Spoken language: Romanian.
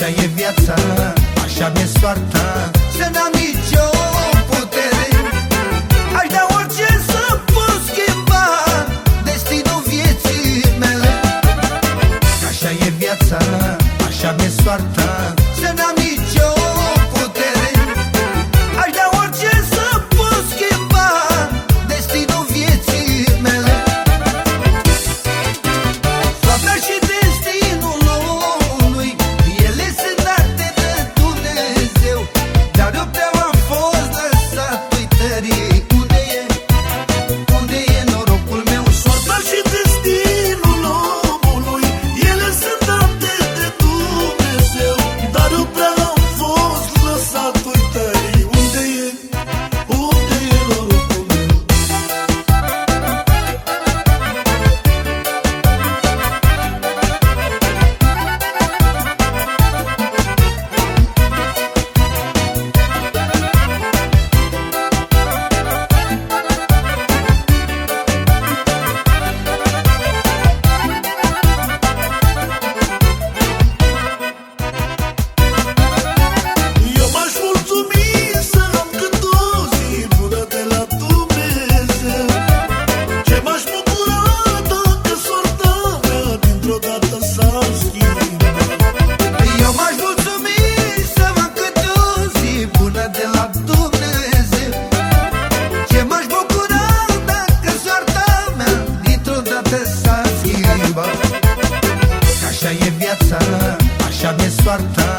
Așa e viața, așa mi-e soarta. Să n-am nadie. viața Așa de soarta